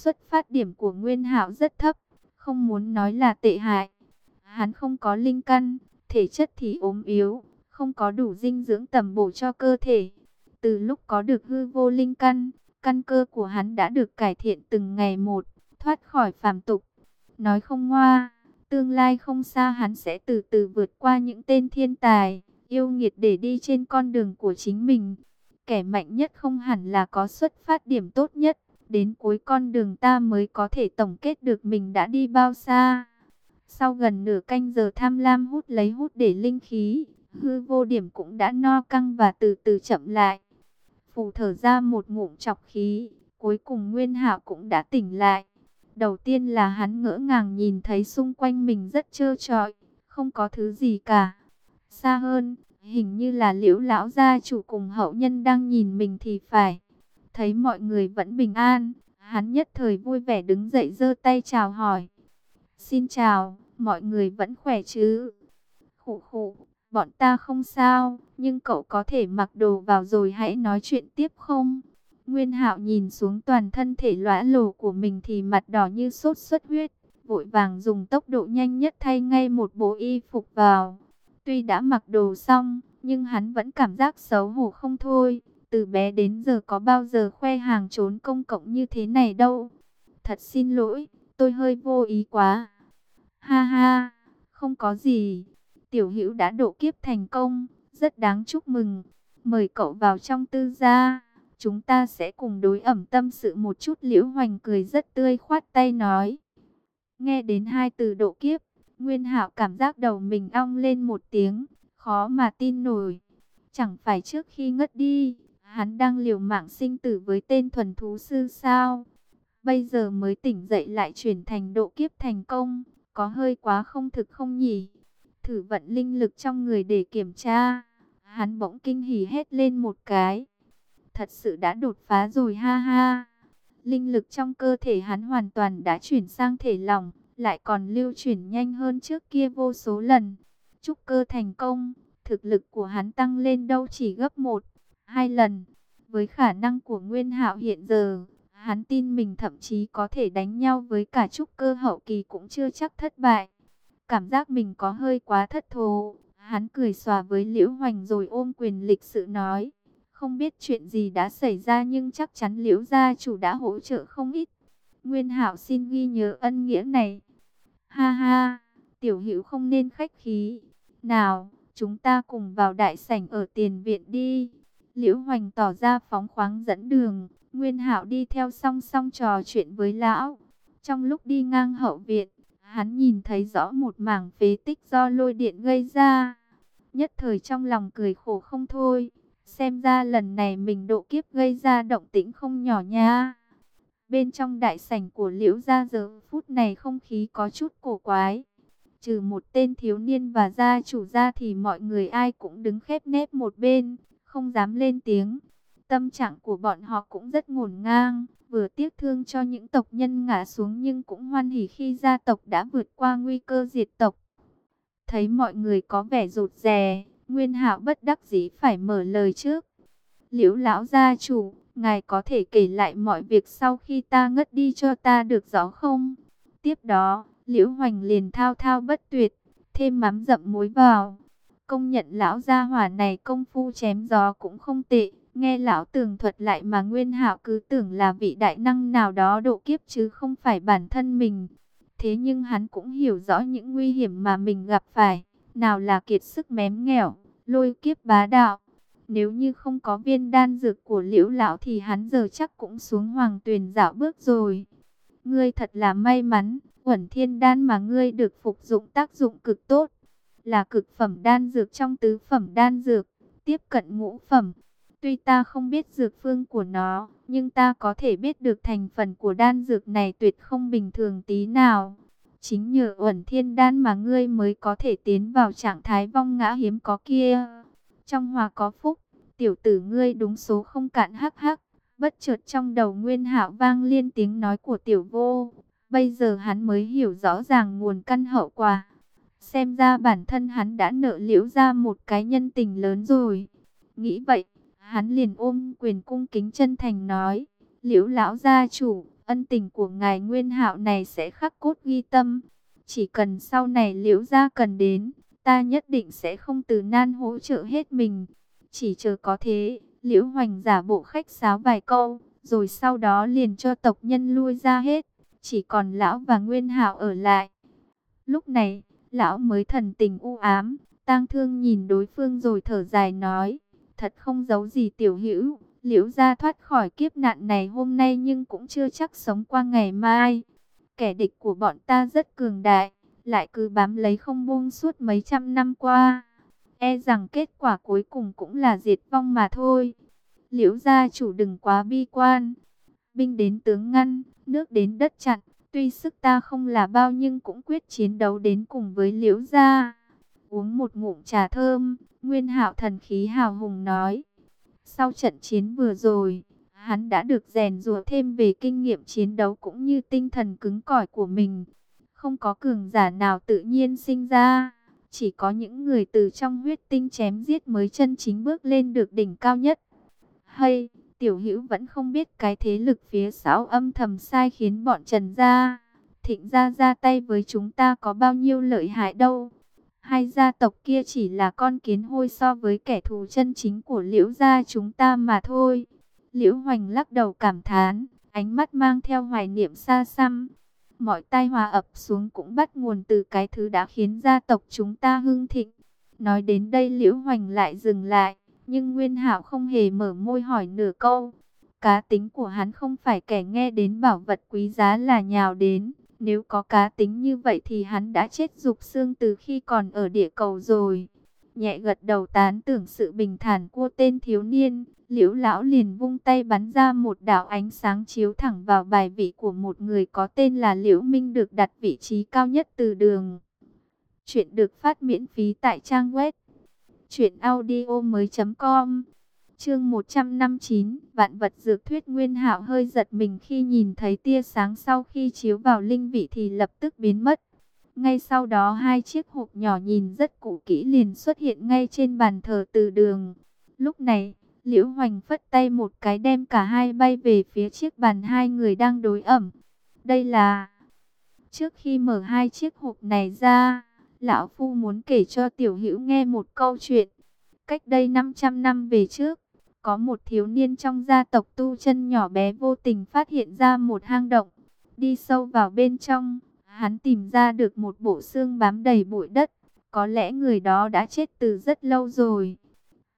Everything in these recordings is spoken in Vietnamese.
Xuất phát điểm của Nguyên Hạo rất thấp, không muốn nói là tệ hại. Hắn không có linh căn, thể chất thì ốm yếu, không có đủ dinh dưỡng tầm bổ cho cơ thể. Từ lúc có được hư vô linh căn, căn cơ của hắn đã được cải thiện từng ngày một, thoát khỏi phàm tục. Nói không ngoa, tương lai không xa hắn sẽ từ từ vượt qua những tên thiên tài, yêu nghiệt để đi trên con đường của chính mình. Kẻ mạnh nhất không hẳn là có xuất phát điểm tốt nhất, đến cuối con đường ta mới có thể tổng kết được mình đã đi bao xa. Sau gần nửa canh giờ tham lam hút lấy hút để linh khí, hư vô điểm cũng đã no căng và từ từ chậm lại. Phù thở ra một ngụm chọc khí, cuối cùng Nguyên Hạo cũng đã tỉnh lại. Đầu tiên là hắn ngỡ ngàng nhìn thấy xung quanh mình rất trơ trọi, không có thứ gì cả. Xa hơn, hình như là liễu lão gia chủ cùng hậu nhân đang nhìn mình thì phải. Thấy mọi người vẫn bình an, hắn nhất thời vui vẻ đứng dậy giơ tay chào hỏi. Xin chào, mọi người vẫn khỏe chứ? Khụ khụ, bọn ta không sao, nhưng cậu có thể mặc đồ vào rồi hãy nói chuyện tiếp không? Nguyên Hạo nhìn xuống toàn thân thể lõa lồ của mình thì mặt đỏ như sốt xuất huyết, vội vàng dùng tốc độ nhanh nhất thay ngay một bộ y phục vào. Tuy đã mặc đồ xong, nhưng hắn vẫn cảm giác xấu hổ không thôi. Từ bé đến giờ có bao giờ khoe hàng trốn công cộng như thế này đâu. Thật xin lỗi, tôi hơi vô ý quá. Ha ha, không có gì. Tiểu hữu đã độ kiếp thành công, rất đáng chúc mừng. Mời cậu vào trong tư gia. Chúng ta sẽ cùng đối ẩm tâm sự một chút liễu hoành cười rất tươi khoát tay nói. Nghe đến hai từ độ kiếp, Nguyên hạo cảm giác đầu mình ong lên một tiếng, khó mà tin nổi. Chẳng phải trước khi ngất đi, hắn đang liều mạng sinh tử với tên thuần thú sư sao? Bây giờ mới tỉnh dậy lại chuyển thành độ kiếp thành công, có hơi quá không thực không nhỉ? Thử vận linh lực trong người để kiểm tra. Hắn bỗng kinh hỉ hét lên một cái. Thật sự đã đột phá rồi ha ha. Linh lực trong cơ thể hắn hoàn toàn đã chuyển sang thể lỏng, lại còn lưu chuyển nhanh hơn trước kia vô số lần. Trúc cơ thành công, thực lực của hắn tăng lên đâu chỉ gấp một, hai lần. Với khả năng của Nguyên Hạo hiện giờ, hắn tin mình thậm chí có thể đánh nhau với cả trúc cơ hậu kỳ cũng chưa chắc thất bại. Cảm giác mình có hơi quá thất thố, hắn cười xòa với Liễu Hoành rồi ôm quyền lịch sự nói. Không biết chuyện gì đã xảy ra nhưng chắc chắn Liễu gia chủ đã hỗ trợ không ít. Nguyên Hạo xin ghi nhớ ân nghĩa này. Ha ha, tiểu hữu không nên khách khí. Nào, chúng ta cùng vào đại sảnh ở tiền viện đi. Liễu Hoành tỏ ra phóng khoáng dẫn đường, Nguyên Hạo đi theo song song trò chuyện với lão. Trong lúc đi ngang hậu viện, hắn nhìn thấy rõ một mảng phế tích do lôi điện gây ra. Nhất thời trong lòng cười khổ không thôi, xem ra lần này mình độ kiếp gây ra động tĩnh không nhỏ nha. Bên trong đại sảnh của Liễu gia giờ phút này không khí có chút cổ quái. Trừ một tên thiếu niên và gia chủ gia thì mọi người ai cũng đứng khép nép một bên, không dám lên tiếng. Tâm trạng của bọn họ cũng rất ngổn ngang, vừa tiếc thương cho những tộc nhân ngã xuống nhưng cũng hoan hỉ khi gia tộc đã vượt qua nguy cơ diệt tộc. Thấy mọi người có vẻ rụt rè, Nguyên Hạo bất đắc dĩ phải mở lời trước. Liễu lão gia chủ, ngài có thể kể lại mọi việc sau khi ta ngất đi cho ta được rõ không? Tiếp đó, Liễu Hoành liền thao thao bất tuyệt, thêm mắm dậm muối vào. Công nhận lão gia hỏa này công phu chém gió cũng không tệ. Nghe lão tường thuật lại mà Nguyên Hạo cứ tưởng là vị đại năng nào đó độ kiếp chứ không phải bản thân mình. Thế nhưng hắn cũng hiểu rõ những nguy hiểm mà mình gặp phải. Nào là kiệt sức mém nghèo, lôi kiếp bá đạo. Nếu như không có viên đan dược của liễu lão thì hắn giờ chắc cũng xuống hoàng tuyền dạo bước rồi. Ngươi thật là may mắn, uẩn thiên đan mà ngươi được phục dụng tác dụng cực tốt. Là cực phẩm đan dược trong tứ phẩm đan dược, tiếp cận ngũ phẩm. Tuy ta không biết dược phương của nó, nhưng ta có thể biết được thành phần của đan dược này tuyệt không bình thường tí nào. Chính nhờ uẩn thiên đan mà ngươi mới có thể tiến vào trạng thái vong ngã hiếm có kia. Trong hòa có phúc, tiểu tử ngươi đúng số không cạn hắc hắc. Bất chợt trong đầu nguyên hạo vang liên tiếng nói của tiểu vô. Bây giờ hắn mới hiểu rõ ràng nguồn căn hậu quả. Xem ra bản thân hắn đã nợ liễu ra một cái nhân tình lớn rồi. Nghĩ vậy, hắn liền ôm quyền cung kính chân thành nói. Liễu lão gia chủ, ân tình của ngài Nguyên Hạo này sẽ khắc cốt ghi tâm. Chỉ cần sau này liễu gia cần đến, ta nhất định sẽ không từ nan hỗ trợ hết mình. Chỉ chờ có thế, liễu hoành giả bộ khách sáo vài câu, rồi sau đó liền cho tộc nhân lui ra hết. Chỉ còn lão và Nguyên Hạo ở lại. Lúc này, lão mới thần tình u ám, tang thương nhìn đối phương rồi thở dài nói, thật không giấu gì tiểu hữu, liễu gia thoát khỏi kiếp nạn này hôm nay nhưng cũng chưa chắc sống qua ngày mai. Kẻ địch của bọn ta rất cường đại, lại cứ bám lấy không buông suốt mấy trăm năm qua. E rằng kết quả cuối cùng cũng là diệt vong mà thôi. Liễu gia chủ đừng quá bi quan. Binh đến tướng ngăn, nước đến đất chặn. Tuy sức ta không là bao nhưng cũng quyết chiến đấu đến cùng với liễu gia. Uống một ngụm trà thơm, Nguyên hạo thần khí hào hùng nói. Sau trận chiến vừa rồi, hắn đã được rèn rùa thêm về kinh nghiệm chiến đấu cũng như tinh thần cứng cỏi của mình. Không có cường giả nào tự nhiên sinh ra, chỉ có những người từ trong huyết tinh chém giết mới chân chính bước lên được đỉnh cao nhất. Hay, tiểu hữu vẫn không biết cái thế lực phía sau âm thầm sai khiến bọn Trần gia, Thịnh gia ra tay với chúng ta có bao nhiêu lợi hại đâu. Hai gia tộc kia chỉ là con kiến hôi so với kẻ thù chân chính của liễu gia chúng ta mà thôi. Liễu Hoành lắc đầu cảm thán, ánh mắt mang theo hoài niệm xa xăm. Mọi tai hòa ập xuống cũng bắt nguồn từ cái thứ đã khiến gia tộc chúng ta hưng thịnh. Nói đến đây Liễu Hoành lại dừng lại, nhưng Nguyên Hạo không hề mở môi hỏi nửa câu. Cá tính của hắn không phải kẻ nghe đến bảo vật quý giá là nhào đến. Nếu có cá tính như vậy thì hắn đã chết dục xương từ khi còn ở địa cầu rồi. Nhẹ gật đầu tán tưởng sự bình thản của tên thiếu niên, liễu lão liền vung tay bắn ra một đạo ánh sáng chiếu thẳng vào bài vị của một người có tên là liễu minh được đặt vị trí cao nhất từ đường. Chuyện được phát miễn phí tại trang web chuyện audio mới.com Chương 159, vạn vật dược thuyết Nguyên Hạo hơi giật mình khi nhìn thấy tia sáng sau khi chiếu vào linh vị thì lập tức biến mất. Ngay sau đó hai chiếc hộp nhỏ nhìn rất cũ kỹ liền xuất hiện ngay trên bàn thờ từ đường. Lúc này, Liễu Hoành phất tay một cái đem cả hai bay về phía chiếc bàn hai người đang đối ẩm. Đây là... Trước khi mở hai chiếc hộp này ra, Lão Phu muốn kể cho Tiểu Hữu nghe một câu chuyện. Cách đây 500 năm về trước, có một thiếu niên trong gia tộc tu chân nhỏ bé vô tình phát hiện ra một hang động. Đi sâu vào bên trong, hắn tìm ra được một bộ xương bám đầy bụi đất. Có lẽ người đó đã chết từ rất lâu rồi.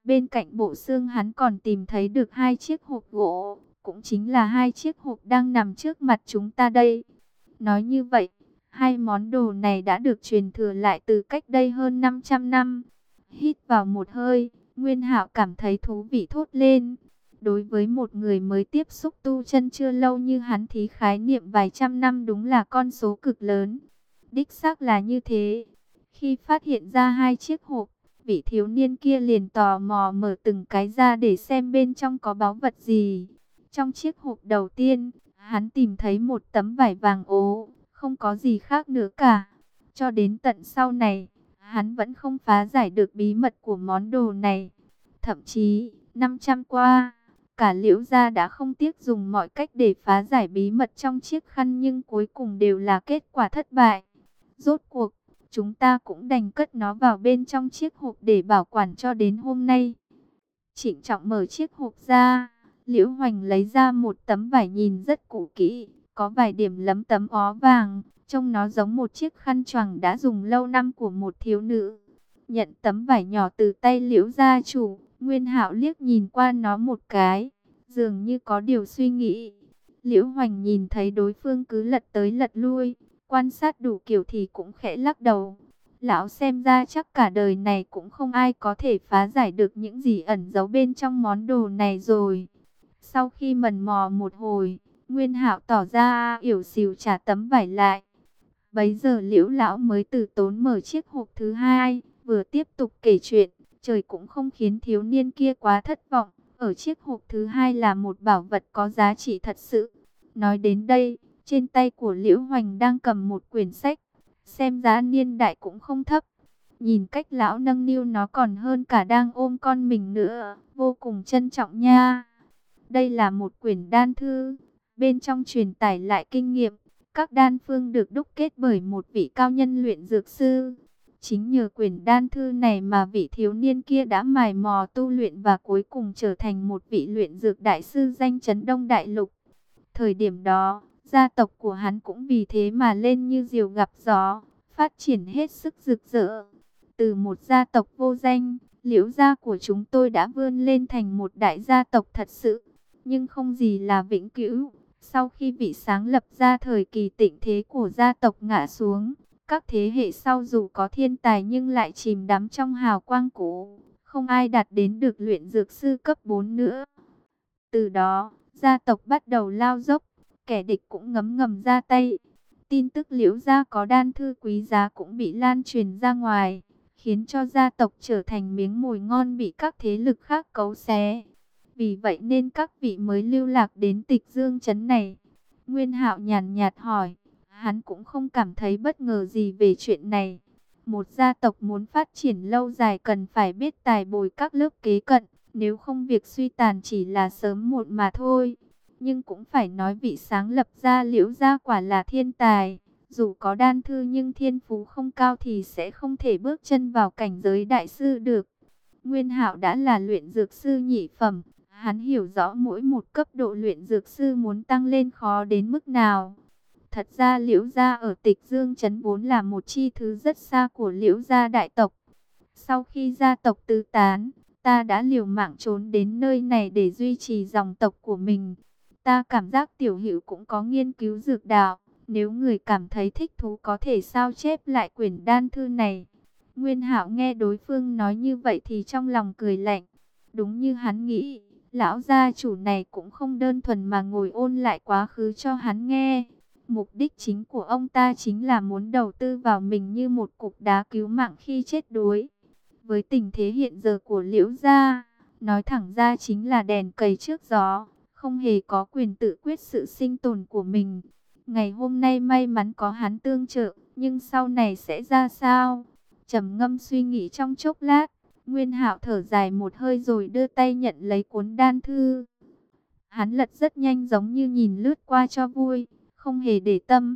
Bên cạnh bộ xương hắn còn tìm thấy được hai chiếc hộp gỗ, cũng chính là hai chiếc hộp đang nằm trước mặt chúng ta đây. Nói như vậy, hai món đồ này đã được truyền thừa lại từ cách đây hơn 500 năm. Hít vào một hơi, Nguyên Hạo cảm thấy thú vị thốt lên. Đối với một người mới tiếp xúc tu chân chưa lâu như hắn thì khái niệm vài trăm năm đúng là con số cực lớn. Đích xác là như thế. Khi phát hiện ra hai chiếc hộp, vị thiếu niên kia liền tò mò mở từng cái ra để xem bên trong có báu vật gì. Trong chiếc hộp đầu tiên, hắn tìm thấy một tấm vải vàng ố, không có gì khác nữa cả. Cho đến tận sau này, hắn vẫn không phá giải được bí mật của món đồ này. Thậm chí, 500 qua, cả liễu gia đã không tiếc dùng mọi cách để phá giải bí mật trong chiếc khăn nhưng cuối cùng đều là kết quả thất bại. Rốt cuộc, chúng ta cũng đành cất nó vào bên trong chiếc hộp để bảo quản cho đến hôm nay. Trịnh trọng mở chiếc hộp ra, liễu hoành lấy ra một tấm vải nhìn rất cũ kỹ, có vài điểm lấm tấm ó vàng, Trông nó giống một chiếc khăn choàng đã dùng lâu năm của một thiếu nữ. Nhận tấm vải nhỏ từ tay liễu gia chủ, Nguyên hạo liếc nhìn qua nó một cái, dường như có điều suy nghĩ. Liễu Hoành nhìn thấy đối phương cứ lật tới lật lui, quan sát đủ kiểu thì cũng khẽ lắc đầu. Lão xem ra chắc cả đời này cũng không ai có thể phá giải được những gì ẩn giấu bên trong món đồ này rồi. Sau khi mần mò một hồi, Nguyên Hạo tỏ ra yểu xìu trả tấm vải lại. Bấy giờ liễu lão mới từ tốn mở chiếc hộp thứ hai, vừa tiếp tục kể chuyện, trời cũng không khiến thiếu niên kia quá thất vọng. Ở chiếc hộp thứ hai là một bảo vật có giá trị thật sự. Nói đến đây, trên tay của Liễu Hoành đang cầm một quyển sách, xem giá niên đại cũng không thấp. Nhìn cách lão nâng niu nó còn hơn cả đang ôm con mình nữa, vô cùng trân trọng nha. Đây là một quyển đan thư, bên trong truyền tải lại kinh nghiệm. Các đan phương được đúc kết bởi một vị cao nhân luyện dược sư. Chính nhờ quyển đan thư này mà vị thiếu niên kia đã mài mò tu luyện và cuối cùng trở thành một vị luyện dược đại sư danh chấn đông đại lục. Thời điểm đó, gia tộc của hắn cũng vì thế mà lên như diều gặp gió, phát triển hết sức rực rỡ. Từ một gia tộc vô danh, liễu gia của chúng tôi đã vươn lên thành một đại gia tộc thật sự, nhưng không gì là vĩnh cửu. Sau khi vị sáng lập ra thời kỳ tịnh thế của gia tộc ngã xuống, các thế hệ sau dù có thiên tài nhưng lại chìm đắm trong hào quang cũ, không ai đạt đến được luyện dược sư cấp 4 nữa. Từ đó, gia tộc bắt đầu lao dốc, kẻ địch cũng ngấm ngầm ra tay. Tin tức liễu gia có đan thư quý giá cũng bị lan truyền ra ngoài, khiến cho gia tộc trở thành miếng mồi ngon bị các thế lực khác cấu xé. Vì vậy nên các vị mới lưu lạc đến tịch dương chấn này. Nguyên hạo nhàn nhạt hỏi, hắn cũng không cảm thấy bất ngờ gì về chuyện này. Một gia tộc muốn phát triển lâu dài cần phải biết tài bồi các lớp kế cận, nếu không việc suy tàn chỉ là sớm muộn mà thôi. Nhưng cũng phải nói vị sáng lập ra liễu gia quả là thiên tài. Dù có đan thư nhưng thiên phú không cao thì sẽ không thể bước chân vào cảnh giới đại sư được. Nguyên hạo đã là luyện dược sư nhị phẩm, Hắn hiểu rõ mỗi một cấp độ luyện dược sư muốn tăng lên khó đến mức nào. Thật ra liễu gia ở tịch dương chấn vốn là một chi thứ rất xa của liễu gia đại tộc. Sau khi gia tộc tứ tán, ta đã liều mạng trốn đến nơi này để duy trì dòng tộc của mình. Ta cảm giác tiểu hữu cũng có nghiên cứu dược đạo. Nếu người cảm thấy thích thú có thể sao chép lại quyển đan thư này. Nguyên hạo nghe đối phương nói như vậy thì trong lòng cười lạnh. Đúng như hắn nghĩ, Lão gia chủ này cũng không đơn thuần mà ngồi ôn lại quá khứ cho hắn nghe. Mục đích chính của ông ta chính là muốn đầu tư vào mình như một cục đá cứu mạng khi chết đuối. Với tình thế hiện giờ của liễu gia, nói thẳng ra chính là đèn cầy trước gió, không hề có quyền tự quyết sự sinh tồn của mình. Ngày hôm nay may mắn có hắn tương trợ, nhưng sau này sẽ ra sao? trầm ngâm suy nghĩ trong chốc lát, Nguyên Hạo thở dài một hơi rồi đưa tay nhận lấy cuốn đan thư. Hắn lật rất nhanh giống như nhìn lướt qua cho vui, không hề để tâm.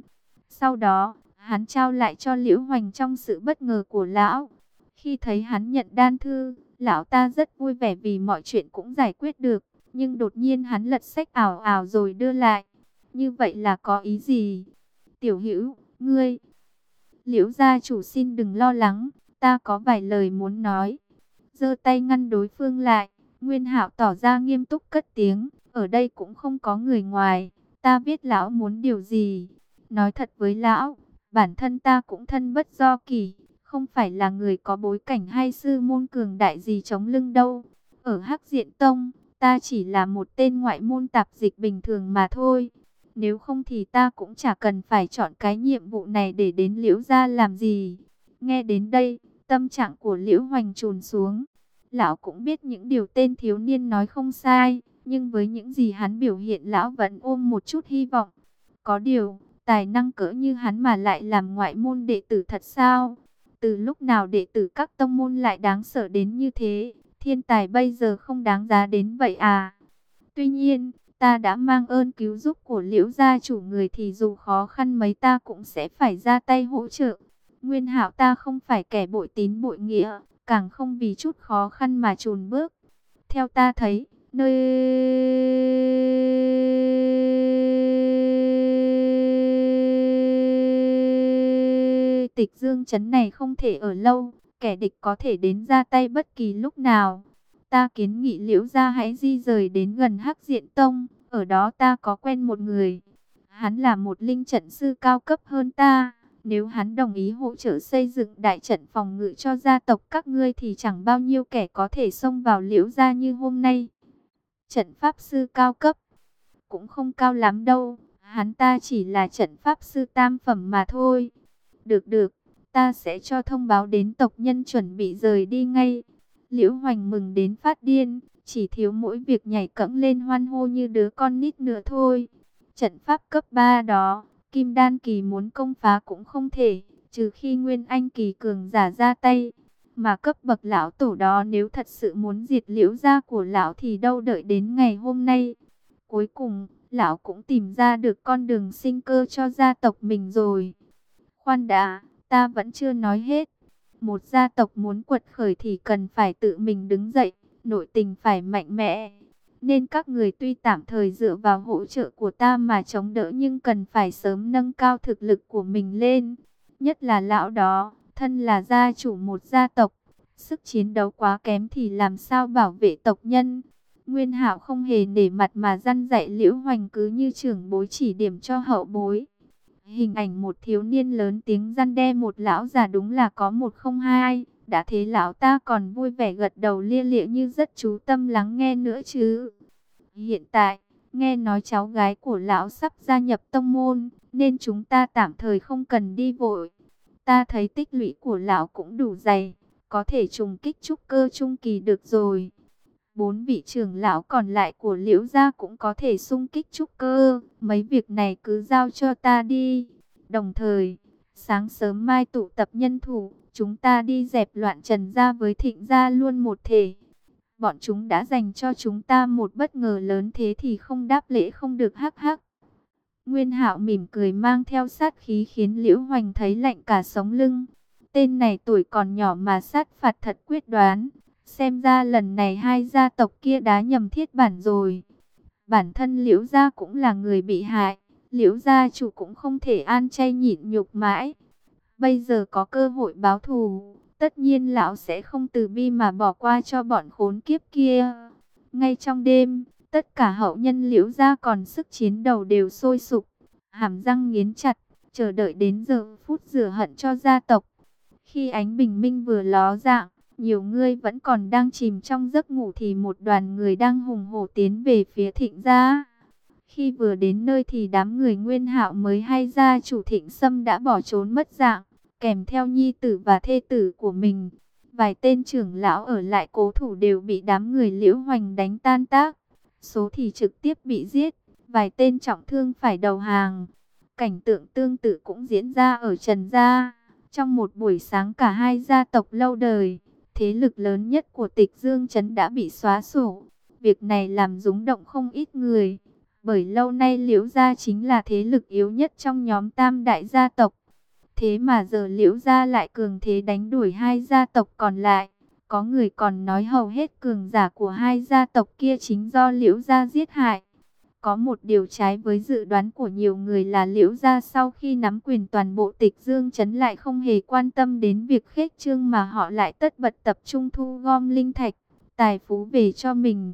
Sau đó, hắn trao lại cho Liễu Hoành trong sự bất ngờ của lão. Khi thấy hắn nhận đan thư, lão ta rất vui vẻ vì mọi chuyện cũng giải quyết được. Nhưng đột nhiên hắn lật sách ảo ảo rồi đưa lại. Như vậy là có ý gì? Tiểu hữu, ngươi. Liễu gia chủ xin đừng lo lắng, ta có vài lời muốn nói giơ tay ngăn đối phương lại. Nguyên Hạo tỏ ra nghiêm túc cất tiếng, ở đây cũng không có người ngoài, ta biết lão muốn điều gì. Nói thật với lão, bản thân ta cũng thân bất do kỳ, không phải là người có bối cảnh hay sư môn cường đại gì chống lưng đâu. Ở Hắc Diện Tông, ta chỉ là một tên ngoại môn tạp dịch bình thường mà thôi. Nếu không thì ta cũng chả cần phải chọn cái nhiệm vụ này để đến liễu gia làm gì. Nghe đến đây, Tâm trạng của Liễu Hoành trùn xuống. Lão cũng biết những điều tên thiếu niên nói không sai, nhưng với những gì hắn biểu hiện lão vẫn ôm một chút hy vọng. Có điều, tài năng cỡ như hắn mà lại làm ngoại môn đệ tử thật sao? Từ lúc nào đệ tử các tông môn lại đáng sợ đến như thế? Thiên tài bây giờ không đáng giá đến vậy à? Tuy nhiên, ta đã mang ơn cứu giúp của liễu gia chủ người thì dù khó khăn mấy ta cũng sẽ phải ra tay hỗ trợ. Nguyên hạo ta không phải kẻ bội tín bội nghĩa, càng không vì chút khó khăn mà chùn bước. Theo ta thấy, nơi tịch dương chấn này không thể ở lâu, kẻ địch có thể đến ra tay bất kỳ lúc nào. Ta kiến nghị liễu gia hãy di rời đến gần Hắc Diện Tông, ở đó ta có quen một người. Hắn là một linh trận sư cao cấp hơn ta nếu hắn đồng ý hỗ trợ xây dựng đại trận phòng ngự cho gia tộc các ngươi thì chẳng bao nhiêu kẻ có thể xông vào liễu gia như hôm nay. Trận pháp sư cao cấp cũng không cao lắm đâu, hắn ta chỉ là trận pháp sư tam phẩm mà thôi. Được được, ta sẽ cho thông báo đến tộc nhân chuẩn bị rời đi ngay. Liễu Hoành mừng đến phát điên, chỉ thiếu mỗi việc nhảy cẫng lên hoan hô như đứa con nít nữa thôi. Trận pháp cấp 3 đó, Kim Đan Kỳ muốn công phá cũng không thể, trừ khi Nguyên Anh Kỳ cường giả ra tay. Mà cấp bậc lão tổ đó nếu thật sự muốn diệt liễu gia của lão thì đâu đợi đến ngày hôm nay. Cuối cùng, lão cũng tìm ra được con đường sinh cơ cho gia tộc mình rồi. Khoan đã, ta vẫn chưa nói hết. Một gia tộc muốn quật khởi thì cần phải tự mình đứng dậy, nội tình phải mạnh mẽ. Nên các người tuy tạm thời dựa vào hỗ trợ của ta mà chống đỡ nhưng cần phải sớm nâng cao thực lực của mình lên. Nhất là lão đó, thân là gia chủ một gia tộc, sức chiến đấu quá kém thì làm sao bảo vệ tộc nhân. Nguyên Hạo không hề nể mặt mà răn dạy Liễu Hoành cứ như trưởng bối chỉ điểm cho hậu bối. Hình ảnh một thiếu niên lớn tiếng răn đe một lão già đúng là có một không hai. Đã thế lão ta còn vui vẻ gật đầu lia lịa như rất chú tâm lắng nghe nữa chứ. Hiện tại, nghe nói cháu gái của lão sắp gia nhập tông môn, nên chúng ta tạm thời không cần đi vội. Ta thấy tích lũy của lão cũng đủ dày, có thể trùng kích trúc cơ trung kỳ được rồi. Bốn vị trưởng lão còn lại của liễu gia cũng có thể xung kích trúc cơ, mấy việc này cứ giao cho ta đi. Đồng thời, sáng sớm mai tụ tập nhân thủ, chúng ta đi dẹp loạn trần gia với thịnh gia luôn một thể. Bọn chúng đã dành cho chúng ta một bất ngờ lớn thế thì không đáp lễ không được hắc hắc. Nguyên hạo mỉm cười mang theo sát khí khiến Liễu Hoành thấy lạnh cả sống lưng. Tên này tuổi còn nhỏ mà sát phạt thật quyết đoán. Xem ra lần này hai gia tộc kia đã nhầm thiết bản rồi. Bản thân Liễu gia cũng là người bị hại. Liễu gia chủ cũng không thể an chay nhịn nhục mãi. Bây giờ có cơ hội báo thù, tất nhiên lão sẽ không từ bi mà bỏ qua cho bọn khốn kiếp kia. Ngay trong đêm, tất cả hậu nhân liễu gia còn sức chiến đầu đều sôi sục, hàm răng nghiến chặt, chờ đợi đến giờ phút rửa hận cho gia tộc. Khi ánh bình minh vừa ló dạng, nhiều người vẫn còn đang chìm trong giấc ngủ thì một đoàn người đang hùng hổ tiến về phía thịnh gia. Khi vừa đến nơi thì đám người nguyên hạo mới hay ra chủ thịnh sâm đã bỏ trốn mất dạng, kèm theo nhi tử và thê tử của mình. Vài tên trưởng lão ở lại cố thủ đều bị đám người liễu hoành đánh tan tác. Số thì trực tiếp bị giết, vài tên trọng thương phải đầu hàng. Cảnh tượng tương tự cũng diễn ra ở Trần Gia. Trong một buổi sáng cả hai gia tộc lâu đời, thế lực lớn nhất của tịch Dương Trấn đã bị xóa sổ. Việc này làm rúng động không ít người. Bởi lâu nay Liễu Gia chính là thế lực yếu nhất trong nhóm tam đại gia tộc. Thế mà giờ Liễu Gia lại cường thế đánh đuổi hai gia tộc còn lại. Có người còn nói hầu hết cường giả của hai gia tộc kia chính do Liễu Gia giết hại. Có một điều trái với dự đoán của nhiều người là Liễu Gia sau khi nắm quyền toàn bộ tịch Dương Trấn lại không hề quan tâm đến việc khết trương mà họ lại tất bật tập trung thu gom linh thạch, tài phú về cho mình.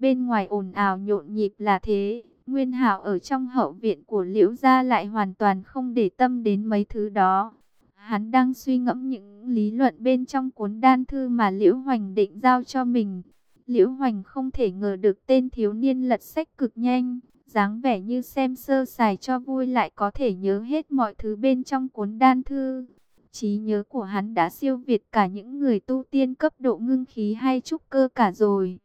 Bên ngoài ồn ào nhộn nhịp là thế, Nguyên Hạo ở trong hậu viện của Liễu gia lại hoàn toàn không để tâm đến mấy thứ đó. Hắn đang suy ngẫm những lý luận bên trong cuốn đan thư mà Liễu Hoành định giao cho mình. Liễu Hoành không thể ngờ được tên thiếu niên lật sách cực nhanh, dáng vẻ như xem sơ sài cho vui lại có thể nhớ hết mọi thứ bên trong cuốn đan thư. Trí nhớ của hắn đã siêu việt cả những người tu tiên cấp độ ngưng khí hay trúc cơ cả rồi.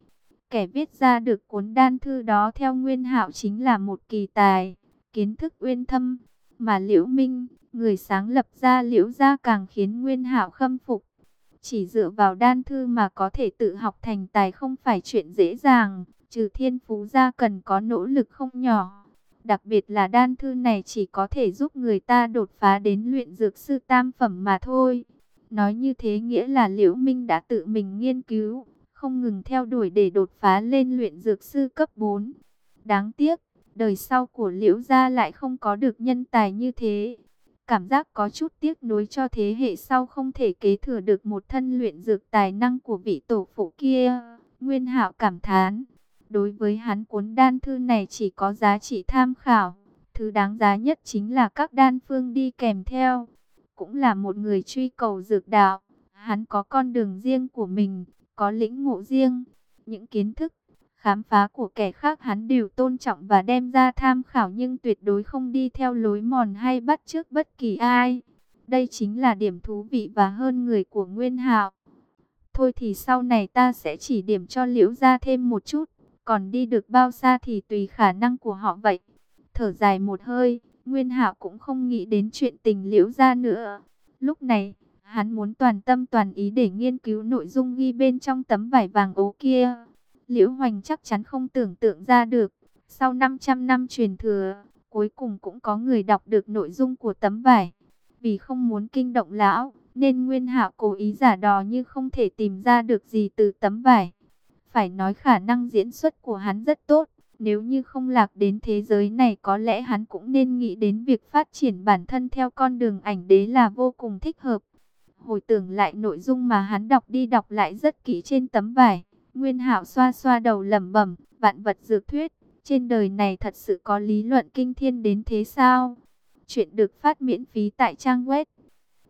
Kẻ viết ra được cuốn đan thư đó theo nguyên hạo chính là một kỳ tài, kiến thức uyên thâm, mà Liễu Minh, người sáng lập ra Liễu gia càng khiến nguyên hạo khâm phục. Chỉ dựa vào đan thư mà có thể tự học thành tài không phải chuyện dễ dàng, trừ thiên phú ra cần có nỗ lực không nhỏ. Đặc biệt là đan thư này chỉ có thể giúp người ta đột phá đến luyện dược sư tam phẩm mà thôi. Nói như thế nghĩa là Liễu Minh đã tự mình nghiên cứu, không ngừng theo đuổi để đột phá lên luyện dược sư cấp 4. Đáng tiếc, đời sau của Liễu Gia lại không có được nhân tài như thế. Cảm giác có chút tiếc nuối cho thế hệ sau không thể kế thừa được một thân luyện dược tài năng của vị tổ phụ kia. Nguyên Hạo cảm thán, đối với hắn cuốn đan thư này chỉ có giá trị tham khảo. Thứ đáng giá nhất chính là các đan phương đi kèm theo. Cũng là một người truy cầu dược đạo, hắn có con đường riêng của mình, có lĩnh ngộ riêng. Những kiến thức, khám phá của kẻ khác hắn đều tôn trọng và đem ra tham khảo nhưng tuyệt đối không đi theo lối mòn hay bắt chước bất kỳ ai. Đây chính là điểm thú vị và hơn người của Nguyên Hạo. Thôi thì sau này ta sẽ chỉ điểm cho Liễu ra thêm một chút, còn đi được bao xa thì tùy khả năng của họ vậy. Thở dài một hơi, Nguyên Hạo cũng không nghĩ đến chuyện tình Liễu ra nữa. Lúc này, Hắn muốn toàn tâm toàn ý để nghiên cứu nội dung ghi bên trong tấm vải vàng ố kia. Liễu Hoành chắc chắn không tưởng tượng ra được. Sau 500 năm truyền thừa, cuối cùng cũng có người đọc được nội dung của tấm vải. Vì không muốn kinh động lão, nên Nguyên Hạo cố ý giả đò như không thể tìm ra được gì từ tấm vải. Phải nói khả năng diễn xuất của hắn rất tốt, nếu như không lạc đến thế giới này có lẽ hắn cũng nên nghĩ đến việc phát triển bản thân theo con đường ảnh đế là vô cùng thích hợp. Hồi tưởng lại nội dung mà hắn đọc đi đọc lại rất kỹ trên tấm vải. Nguyên Hạo xoa xoa đầu lẩm bẩm, vạn vật dược thuyết, trên đời này thật sự có lý luận kinh thiên đến thế sao? Chuyện được phát miễn phí tại trang web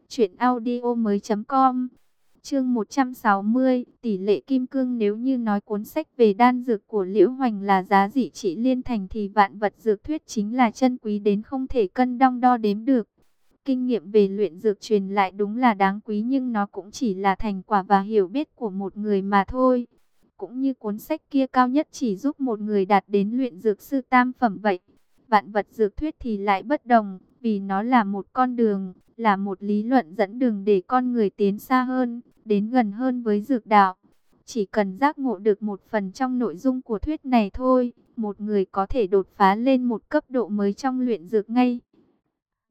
truyệnaudiomoi.com. Chương 160, tỷ lệ kim cương nếu như nói cuốn sách về đan dược của Liễu Hoành là giá trị trị liên thành thì vạn vật dược thuyết chính là chân quý đến không thể cân đong đo đếm được. Kinh nghiệm về luyện dược truyền lại đúng là đáng quý nhưng nó cũng chỉ là thành quả và hiểu biết của một người mà thôi. Cũng như cuốn sách kia cao nhất chỉ giúp một người đạt đến luyện dược sư tam phẩm vậy. Vạn vật dược thuyết thì lại bất đồng, vì nó là một con đường, là một lý luận dẫn đường để con người tiến xa hơn, đến gần hơn với dược đạo. Chỉ cần giác ngộ được một phần trong nội dung của thuyết này thôi, một người có thể đột phá lên một cấp độ mới trong luyện dược ngay.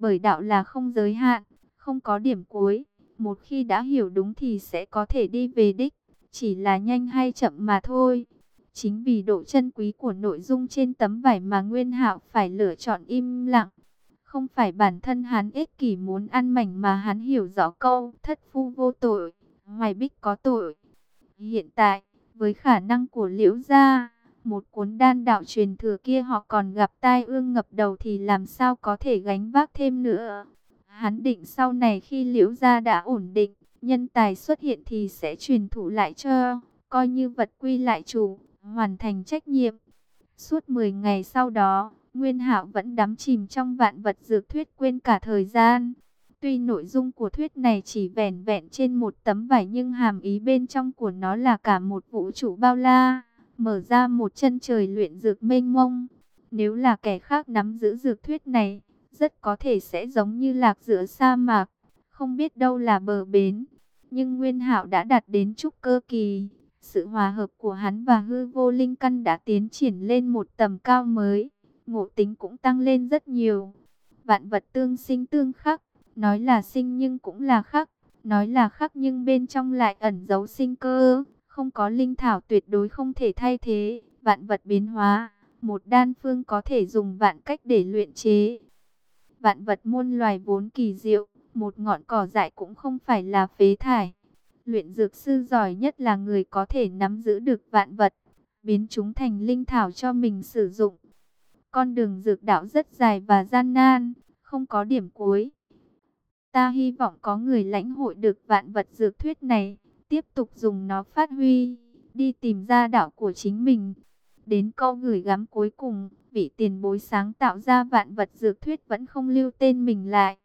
Bởi đạo là không giới hạn, không có điểm cuối, một khi đã hiểu đúng thì sẽ có thể đi về đích, chỉ là nhanh hay chậm mà thôi. Chính vì độ chân quý của nội dung trên tấm vải mà Nguyên Hạo phải lựa chọn im lặng. Không phải bản thân hắn ích kỷ muốn ăn mảnh mà hắn hiểu rõ câu thất phu vô tội, hoài bích có tội. Hiện tại, với khả năng của liễu gia, một cuốn đan đạo truyền thừa kia họ còn gặp tai ương ngập đầu thì làm sao có thể gánh vác thêm nữa. Hắn định sau này khi liễu gia đã ổn định, nhân tài xuất hiện thì sẽ truyền thụ lại cho, coi như vật quy lại chủ, hoàn thành trách nhiệm. Suốt 10 ngày sau đó, Nguyên Hạo vẫn đắm chìm trong vạn vật dược thuyết quên cả thời gian. Tuy nội dung của thuyết này chỉ vẻn vẹn trên một tấm vải nhưng hàm ý bên trong của nó là cả một vũ trụ bao la, mở ra một chân trời luyện dược mênh mông. Nếu là kẻ khác nắm giữ dược thuyết này, rất có thể sẽ giống như lạc giữa sa mạc, không biết đâu là bờ bến. Nhưng Nguyên Hạo đã đạt đến trúc cơ kỳ, sự hòa hợp của hắn và hư vô linh căn đã tiến triển lên một tầm cao mới ngộ tính cũng tăng lên rất nhiều. Vạn vật tương sinh tương khắc, nói là sinh nhưng cũng là khắc, nói là khắc nhưng bên trong lại ẩn giấu sinh cơ, không có linh thảo tuyệt đối không thể thay thế, vạn vật biến hóa, một đan phương có thể dùng vạn cách để luyện chế. Vạn vật muôn loài vốn kỳ diệu, một ngọn cỏ dại cũng không phải là phế thải. Luyện dược sư giỏi nhất là người có thể nắm giữ được vạn vật, biến chúng thành linh thảo cho mình sử dụng. Con đường dược đạo rất dài và gian nan, không có điểm cuối. Ta hy vọng có người lãnh hội được vạn vật dược thuyết này, tiếp tục dùng nó phát huy, đi tìm ra đạo của chính mình. Đến câu gửi gắm cuối cùng, vị tiền bối sáng tạo ra vạn vật dược thuyết vẫn không lưu tên mình lại.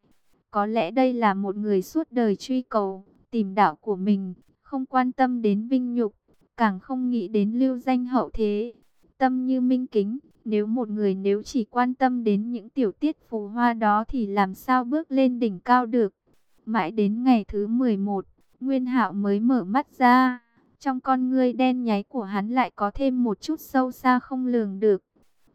Có lẽ đây là một người suốt đời truy cầu, tìm đạo của mình, không quan tâm đến vinh nhục, càng không nghĩ đến lưu danh hậu thế. Tâm như minh kính, nếu một người nếu chỉ quan tâm đến những tiểu tiết phù hoa đó thì làm sao bước lên đỉnh cao được. Mãi đến ngày thứ 11, Nguyên Hạo mới mở mắt ra. Trong con ngươi đen nháy của hắn lại có thêm một chút sâu xa không lường được.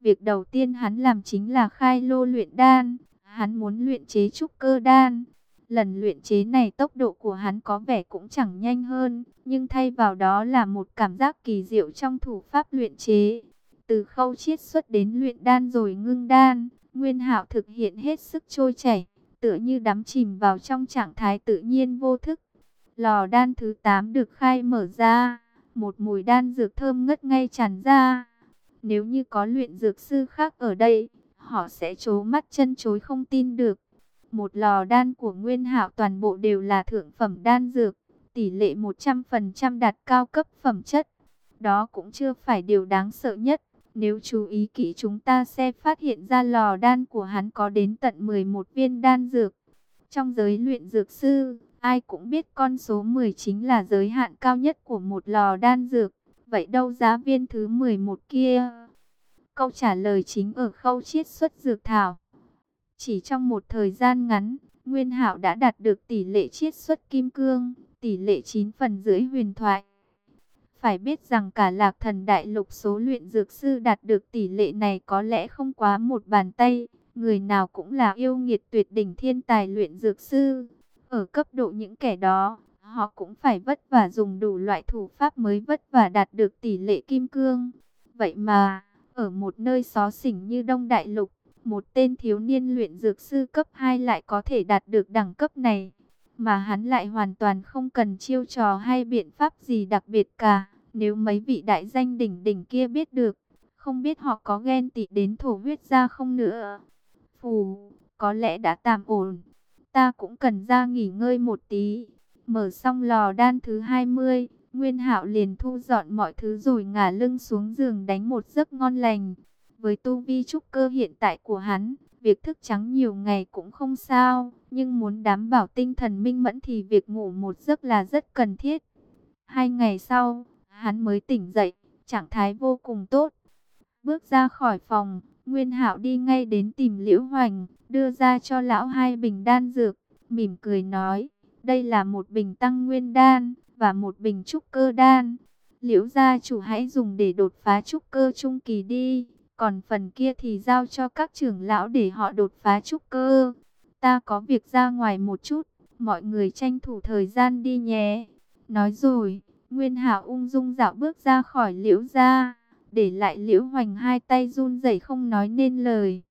Việc đầu tiên hắn làm chính là khai lô luyện đan. Hắn muốn luyện chế trúc cơ đan. Lần luyện chế này tốc độ của hắn có vẻ cũng chẳng nhanh hơn. Nhưng thay vào đó là một cảm giác kỳ diệu trong thủ pháp luyện chế. Từ khâu chiết xuất đến luyện đan rồi ngưng đan, Nguyên Hạo thực hiện hết sức trôi chảy, tựa như đắm chìm vào trong trạng thái tự nhiên vô thức. Lò đan thứ 8 được khai mở ra, một mùi đan dược thơm ngất ngay tràn ra. Nếu như có luyện dược sư khác ở đây, họ sẽ trố mắt chân chối không tin được. Một lò đan của Nguyên Hạo toàn bộ đều là thượng phẩm đan dược, tỷ lệ 100% đạt cao cấp phẩm chất. Đó cũng chưa phải điều đáng sợ nhất. Nếu chú ý kỹ chúng ta sẽ phát hiện ra lò đan của hắn có đến tận 11 viên đan dược. Trong giới luyện dược sư, ai cũng biết con số 10 chính là giới hạn cao nhất của một lò đan dược. Vậy đâu giá viên thứ 11 kia? Câu trả lời chính ở khâu chiết xuất dược thảo. Chỉ trong một thời gian ngắn, Nguyên Hạo đã đạt được tỷ lệ chiết xuất kim cương, tỷ lệ 9 phần dưới huyền thoại. Phải biết rằng cả lạc thần đại lục số luyện dược sư đạt được tỷ lệ này có lẽ không quá một bàn tay. Người nào cũng là yêu nghiệt tuyệt đỉnh thiên tài luyện dược sư. Ở cấp độ những kẻ đó, họ cũng phải vất vả dùng đủ loại thủ pháp mới vất vả đạt được tỷ lệ kim cương. Vậy mà, ở một nơi xó xỉnh như Đông Đại Lục, một tên thiếu niên luyện dược sư cấp 2 lại có thể đạt được đẳng cấp này. Mà hắn lại hoàn toàn không cần chiêu trò hay biện pháp gì đặc biệt cả. Nếu mấy vị đại danh đỉnh đỉnh kia biết được, không biết họ có ghen tị đến thổ huyết ra không nữa. Phù, có lẽ đã tạm ổn. Ta cũng cần ra nghỉ ngơi một tí. Mở xong lò đan thứ 20, Nguyên Hạo liền thu dọn mọi thứ rồi ngả lưng xuống giường đánh một giấc ngon lành. Với tu vi trúc cơ hiện tại của hắn, việc thức trắng nhiều ngày cũng không sao, nhưng muốn đảm bảo tinh thần minh mẫn thì việc ngủ một giấc là rất cần thiết. Hai ngày sau, hắn mới tỉnh dậy, trạng thái vô cùng tốt. Bước ra khỏi phòng, Nguyên Hạo đi ngay đến tìm Liễu Hoành, đưa ra cho lão hai bình đan dược, mỉm cười nói, đây là một bình tăng nguyên đan và một bình trúc cơ đan. Liễu gia chủ hãy dùng để đột phá trúc cơ trung kỳ đi, còn phần kia thì giao cho các trưởng lão để họ đột phá trúc cơ. Ta có việc ra ngoài một chút, mọi người tranh thủ thời gian đi nhé. Nói rồi, Nguyên Hạo ung dung dạo bước ra khỏi liễu gia, để lại liễu hoành hai tay run rẩy không nói nên lời.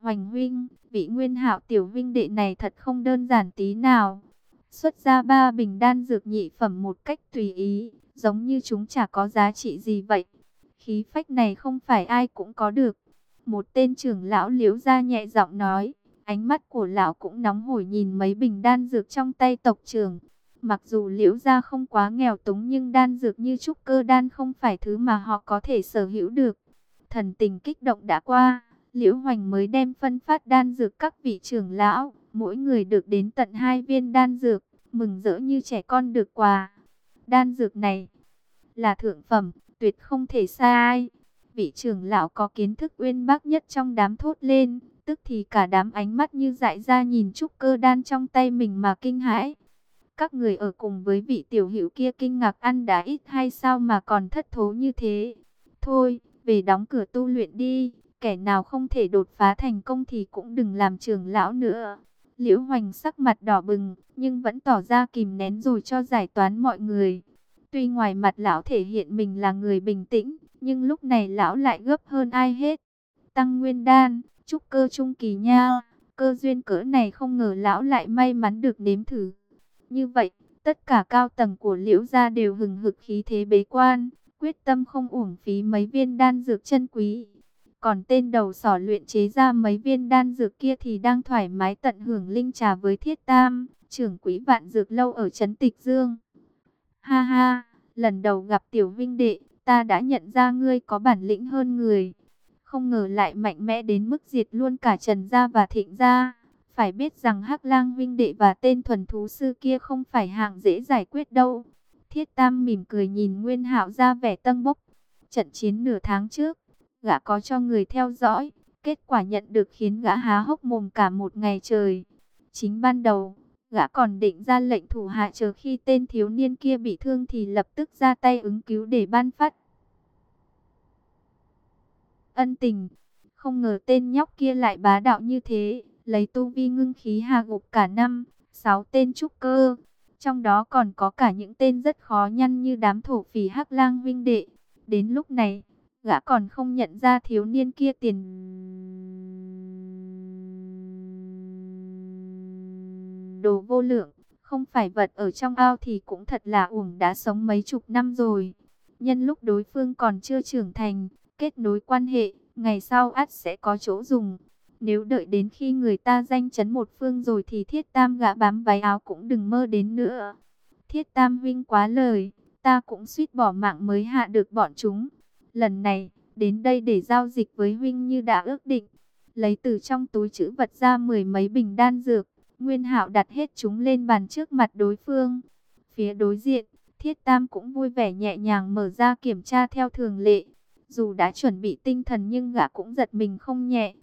Hoành huynh, vị Nguyên Hạo tiểu vinh đệ này thật không đơn giản tí nào. Xuất ra ba bình đan dược nhị phẩm một cách tùy ý, giống như chúng chả có giá trị gì vậy. Khí phách này không phải ai cũng có được. Một tên trưởng lão liễu ra nhẹ giọng nói, ánh mắt của lão cũng nóng hổi nhìn mấy bình đan dược trong tay tộc trưởng. Mặc dù liễu gia không quá nghèo túng nhưng đan dược như trúc cơ đan không phải thứ mà họ có thể sở hữu được. Thần tình kích động đã qua, liễu hoành mới đem phân phát đan dược các vị trưởng lão, mỗi người được đến tận hai viên đan dược, mừng rỡ như trẻ con được quà. Đan dược này là thượng phẩm, tuyệt không thể sai. Vị trưởng lão có kiến thức uyên bác nhất trong đám thốt lên, tức thì cả đám ánh mắt như dại ra nhìn trúc cơ đan trong tay mình mà kinh hãi. Các người ở cùng với vị tiểu hữu kia kinh ngạc ăn đã ít hay sao mà còn thất thố như thế. Thôi, về đóng cửa tu luyện đi, kẻ nào không thể đột phá thành công thì cũng đừng làm trường lão nữa. Liễu Hoành sắc mặt đỏ bừng, nhưng vẫn tỏ ra kìm nén rồi cho giải toán mọi người. Tuy ngoài mặt lão thể hiện mình là người bình tĩnh, nhưng lúc này lão lại gấp hơn ai hết. Tăng Nguyên Đan, trúc cơ trung kỳ nha, cơ duyên cỡ này không ngờ lão lại may mắn được nếm thử. Như vậy, tất cả cao tầng của liễu gia đều hừng hực khí thế bế quan, quyết tâm không uổng phí mấy viên đan dược chân quý. Còn tên đầu sỏ luyện chế ra mấy viên đan dược kia thì đang thoải mái tận hưởng linh trà với thiết tam, trưởng quỹ vạn dược lâu ở Trấn Tịch Dương. Ha ha, lần đầu gặp tiểu vinh đệ, ta đã nhận ra ngươi có bản lĩnh hơn người. Không ngờ lại mạnh mẽ đến mức diệt luôn cả Trần Gia và Thịnh Gia. Phải biết rằng Hắc Lang Vinh Đệ và tên thuần thú sư kia không phải hạng dễ giải quyết đâu. Thiết Tam mỉm cười nhìn Nguyên Hạo ra vẻ tân bốc. Trận chiến nửa tháng trước, gã có cho người theo dõi, kết quả nhận được khiến gã há hốc mồm cả một ngày trời. Chính ban đầu, gã còn định ra lệnh thủ hạ chờ khi tên thiếu niên kia bị thương thì lập tức ra tay ứng cứu để ban phát. Ân tình, không ngờ tên nhóc kia lại bá đạo như thế, lấy tu vi ngưng khí hạ gục cả năm, sáu tên trúc cơ. Trong đó còn có cả những tên rất khó nhăn như đám thổ phỉ hắc lang huynh đệ. Đến lúc này, gã còn không nhận ra thiếu niên kia tiền đồ vô lượng, không phải vật ở trong ao thì cũng thật là uổng đã sống mấy chục năm rồi. Nhân lúc đối phương còn chưa trưởng thành, kết nối quan hệ, ngày sau ắt sẽ có chỗ dùng. Nếu đợi đến khi người ta danh chấn một phương rồi thì thiết tam gã bám váy áo cũng đừng mơ đến nữa. Thiết tam vinh quá lời, ta cũng suýt bỏ mạng mới hạ được bọn chúng. Lần này, đến đây để giao dịch với huynh như đã ước định. Lấy từ trong túi chữ vật ra mười mấy bình đan dược, Nguyên Hạo đặt hết chúng lên bàn trước mặt đối phương. Phía đối diện, Thiết Tam cũng vui vẻ nhẹ nhàng mở ra kiểm tra theo thường lệ. Dù đã chuẩn bị tinh thần nhưng gã cũng giật mình không nhẹ.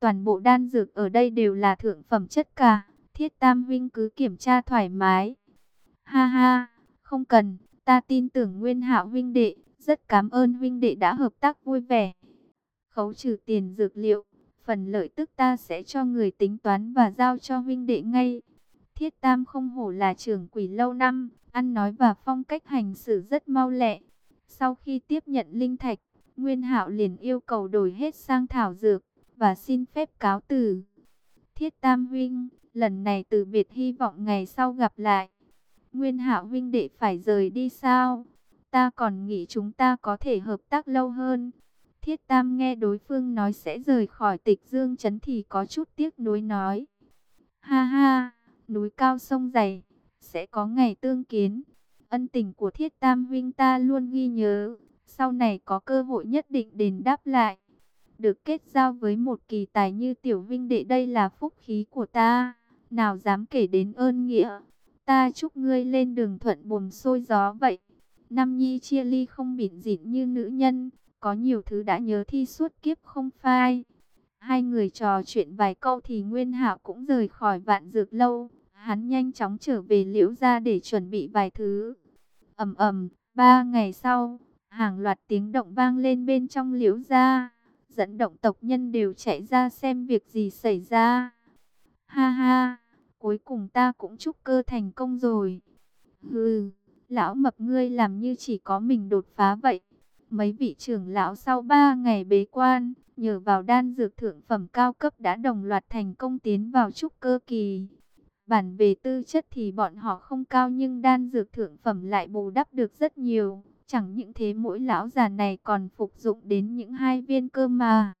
Toàn bộ đan dược ở đây đều là thượng phẩm chất cả. Thiết Tam huynh cứ kiểm tra thoải mái. Ha ha, không cần, Ta tin tưởng Nguyên Hạo huynh đệ, rất cảm ơn huynh đệ đã hợp tác vui vẻ. Khấu trừ tiền dược liệu, phần lợi tức ta sẽ cho người tính toán và giao cho huynh đệ ngay. Thiết Tam không hổ là trưởng quỷ lâu năm, ăn nói và phong cách hành xử rất mau lẹ. Sau khi tiếp nhận linh thạch, Nguyên Hạo liền yêu cầu đổi hết sang thảo dược và xin phép cáo từ. Thiết Tam huynh, lần này từ biệt hy vọng ngày sau gặp lại. Nguyên Hạo huynh đệ phải rời đi sao? Ta còn nghĩ chúng ta có thể hợp tác lâu hơn. Thiết Tam nghe đối phương nói sẽ rời khỏi tịch dương chấn thì có chút tiếc nuối nói. Ha ha, núi cao sông dày, sẽ có ngày tương kiến. Ân tình của Thiết Tam huynh ta luôn ghi nhớ, sau này có cơ hội nhất định đền đáp lại. Được kết giao với một kỳ tài như tiểu vinh đệ đây là phúc khí của ta, nào dám kể đến ơn nghĩa. Ta chúc ngươi lên đường thuận buồm sôi gió vậy. Nam Nhi chia ly không bỉn dịn như nữ nhân, có nhiều thứ đã nhớ thi suốt kiếp không phai. Hai người trò chuyện vài câu thì Nguyên Hạo cũng rời khỏi vạn dược lâu. Hắn nhanh chóng trở về liễu ra để chuẩn bị vài thứ. ầm ầm, ba ngày sau, hàng loạt tiếng động vang lên bên trong liễu ra. Dẫn động tộc nhân đều chạy ra xem việc gì xảy ra. Ha ha, cuối cùng ta cũng chúc cơ thành công rồi. Hừ, lão mập ngươi làm như chỉ có mình đột phá vậy. Mấy vị trưởng lão sau ba ngày bế quan, nhờ vào đan dược thượng phẩm cao cấp đã đồng loạt thành công tiến vào trúc cơ kỳ. Bản về tư chất thì bọn họ không cao nhưng đan dược thượng phẩm lại bù đắp được rất nhiều. Chẳng những thế mỗi lão già này còn phục dụng đến những hai viên cơ mà.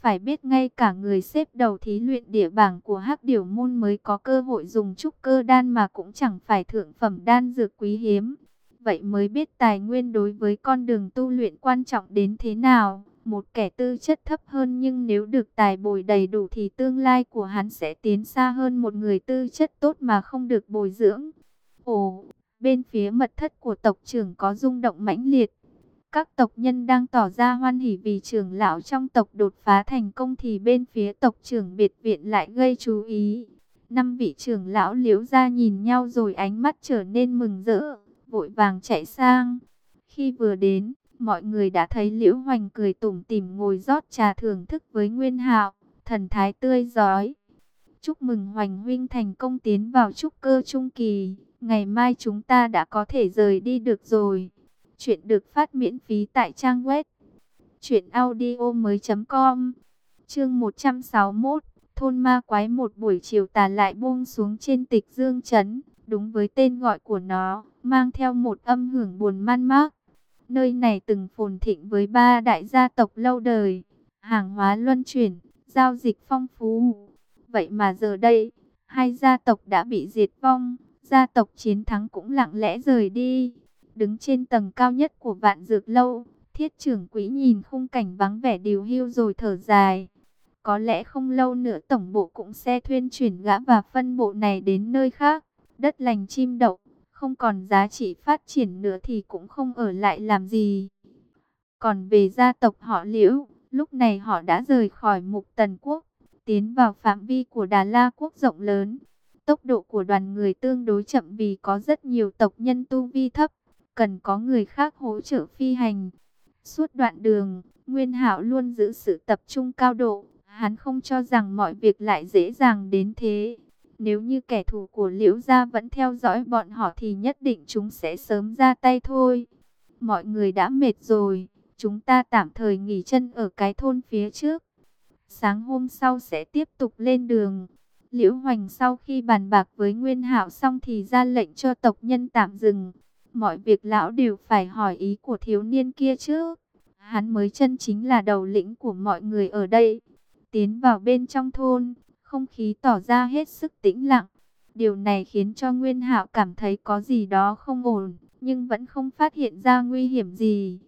Phải biết ngay cả người xếp đầu thí luyện địa bảng của hắc điểu môn mới có cơ hội dùng trúc cơ đan mà cũng chẳng phải thượng phẩm đan dược quý hiếm. Vậy mới biết tài nguyên đối với con đường tu luyện quan trọng đến thế nào. Một kẻ tư chất thấp hơn nhưng nếu được tài bồi đầy đủ thì tương lai của hắn sẽ tiến xa hơn một người tư chất tốt mà không được bồi dưỡng. Ồ, bên phía mật thất của tộc trưởng có rung động mãnh liệt. Các tộc nhân đang tỏ ra hoan hỉ vì trưởng lão trong tộc đột phá thành công thì bên phía tộc trưởng biệt viện lại gây chú ý. Năm vị trưởng lão liễu ra nhìn nhau rồi ánh mắt trở nên mừng rỡ, vội vàng chạy sang. Khi vừa đến, mọi người đã thấy liễu hoành cười tủm tỉm ngồi rót trà thưởng thức với Nguyên hạo thần thái tươi giói. Chúc mừng hoành huynh thành công tiến vào trúc cơ trung kỳ, ngày mai chúng ta đã có thể rời đi được rồi. Chuyện được phát miễn phí tại trang web truyệnaudiomoi.com. Chương 161, thôn ma quái một buổi chiều tà lại buông xuống trên Tịch Dương trấn, đúng với tên gọi của nó, mang theo một âm hưởng buồn man mác. Nơi này từng phồn thịnh với ba đại gia tộc lâu đời, hàng hóa luân chuyển, giao dịch phong phú. Vậy mà giờ đây, hai gia tộc đã bị diệt vong, gia tộc chiến thắng cũng lặng lẽ rời đi. Đứng trên tầng cao nhất của vạn dược lâu, thiết trưởng quỹ nhìn khung cảnh vắng vẻ điều hưu rồi thở dài. Có lẽ không lâu nữa tổng bộ cũng sẽ thuyên chuyển gã và phân bộ này đến nơi khác. Đất lành chim đậu, không còn giá trị phát triển nữa thì cũng không ở lại làm gì. Còn về gia tộc họ liễu, lúc này họ đã rời khỏi mục tần quốc, tiến vào phạm vi của Đà La quốc rộng lớn. Tốc độ của đoàn người tương đối chậm vì có rất nhiều tộc nhân tu vi thấp cần có người khác hỗ trợ phi hành. Suốt đoạn đường, Nguyên Hạo luôn giữ sự tập trung cao độ, hắn không cho rằng mọi việc lại dễ dàng đến thế. Nếu như kẻ thù của Liễu gia vẫn theo dõi bọn họ thì nhất định chúng sẽ sớm ra tay thôi. Mọi người đã mệt rồi, chúng ta tạm thời nghỉ chân ở cái thôn phía trước. Sáng hôm sau sẽ tiếp tục lên đường. Liễu Hoành sau khi bàn bạc với Nguyên Hạo xong thì ra lệnh cho tộc nhân tạm dừng. Mọi việc lão đều phải hỏi ý của thiếu niên kia chứ. Hắn mới chân chính là đầu lĩnh của mọi người ở đây. Tiến vào bên trong thôn, không khí tỏ ra hết sức tĩnh lặng. Điều này khiến cho Nguyên Hạo cảm thấy có gì đó không ổn, nhưng vẫn không phát hiện ra nguy hiểm gì.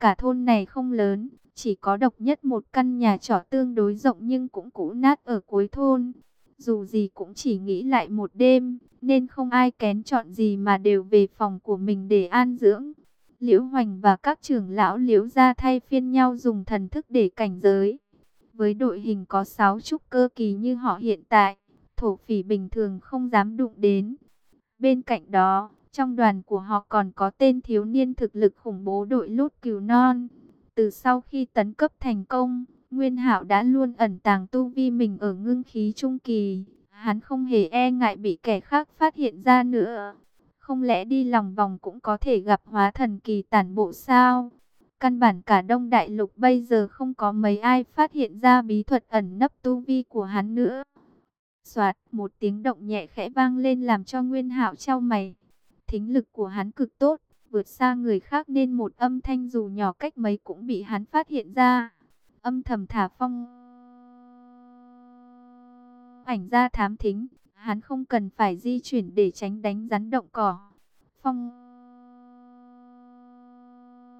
Cả thôn này không lớn, chỉ có độc nhất một căn nhà trọ tương đối rộng nhưng cũng cũ nát ở cuối thôn. Dù gì cũng chỉ nghĩ lại một đêm, nên không ai kén chọn gì mà đều về phòng của mình để an dưỡng. Liễu Hoành và các trưởng lão Liễu gia thay phiên nhau dùng thần thức để cảnh giới. Với đội hình có 6 trúc cơ kỳ như họ hiện tại, thổ phỉ bình thường không dám đụng đến. Bên cạnh đó, Trong đoàn của họ còn có tên thiếu niên thực lực khủng bố đội lút cừu non. Từ sau khi tấn cấp thành công, Nguyên Hạo đã luôn ẩn tàng tu vi mình ở ngưng khí trung kỳ. Hắn không hề e ngại bị kẻ khác phát hiện ra nữa. Không lẽ đi lòng vòng cũng có thể gặp hóa thần kỳ tản bộ sao? Căn bản cả đông đại lục bây giờ không có mấy ai phát hiện ra bí thuật ẩn nấp tu vi của hắn nữa. Soạt, một tiếng động nhẹ khẽ vang lên làm cho Nguyên Hạo trao mày. Thính lực của hắn cực tốt, vượt xa người khác nên một âm thanh dù nhỏ cách mấy cũng bị hắn phát hiện ra. Âm thầm thả phong ảnh ra thám thính, hắn không cần phải di chuyển để tránh đánh rắn động cỏ. Phong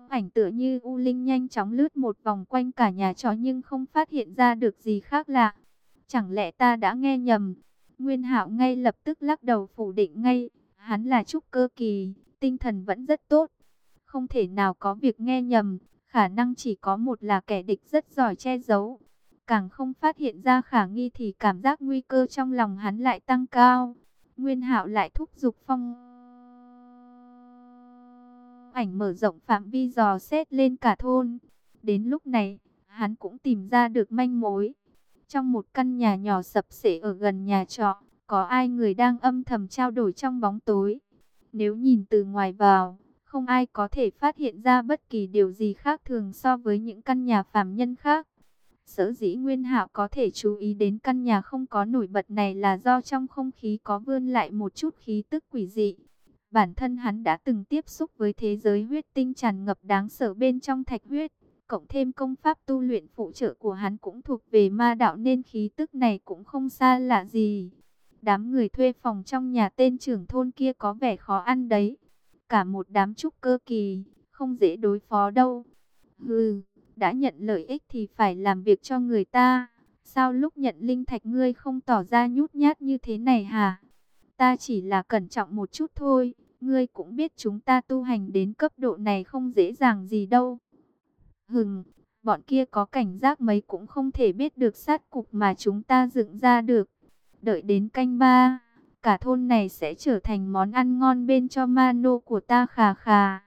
ảnh tựa như u linh nhanh chóng lướt một vòng quanh cả nhà chó nhưng không phát hiện ra được gì khác lạ. Chẳng lẽ ta đã nghe nhầm? Nguyên Hạo ngay lập tức lắc đầu phủ định ngay, hắn là trúc cơ kỳ, tinh thần vẫn rất tốt. Không thể nào có việc nghe nhầm, khả năng chỉ có một là kẻ địch rất giỏi che giấu. Càng không phát hiện ra khả nghi thì cảm giác nguy cơ trong lòng hắn lại tăng cao. Nguyên Hạo lại thúc giục phong ảnh mở rộng phạm vi dò xét lên cả thôn. Đến lúc này, hắn cũng tìm ra được manh mối. Trong một căn nhà nhỏ sập sệ ở gần nhà trọ, có ai người đang âm thầm trao đổi trong bóng tối. Nếu nhìn từ ngoài vào, không ai có thể phát hiện ra bất kỳ điều gì khác thường so với những căn nhà phàm nhân khác. Sở dĩ Nguyên Hạo có thể chú ý đến căn nhà không có nổi bật này là do trong không khí có vươn lại một chút khí tức quỷ dị. Bản thân hắn đã từng tiếp xúc với thế giới huyết tinh tràn ngập đáng sợ bên trong thạch huyết. Cộng thêm công pháp tu luyện phụ trợ của hắn cũng thuộc về ma đạo nên khí tức này cũng không xa lạ gì. Đám người thuê phòng trong nhà tên trưởng thôn kia có vẻ khó ăn đấy. Cả một đám trúc cơ kỳ, không dễ đối phó đâu. Hừ, đã nhận lợi ích thì phải làm việc cho người ta. Sao lúc nhận linh thạch ngươi không tỏ ra nhút nhát như thế này hả? Ta chỉ là cẩn trọng một chút thôi. Ngươi cũng biết chúng ta tu hành đến cấp độ này không dễ dàng gì đâu. Hừng, bọn kia có cảnh giác mấy cũng không thể biết được sát cục mà chúng ta dựng ra được. Đợi đến canh ba, cả thôn này sẽ trở thành món ăn ngon bên cho mano của ta khà khà.